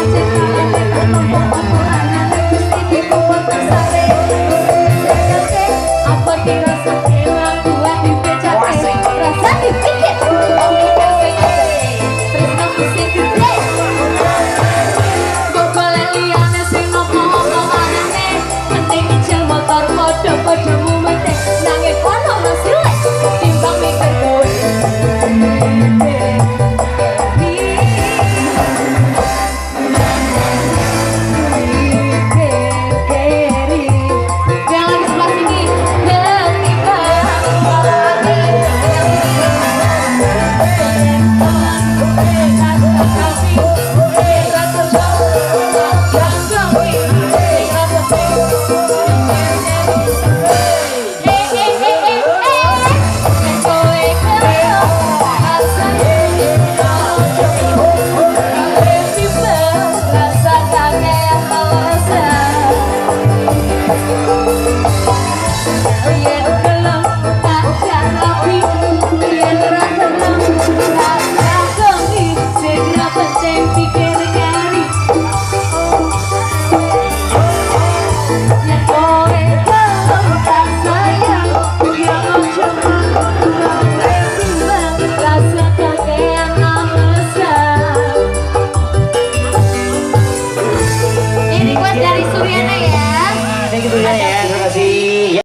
I'll take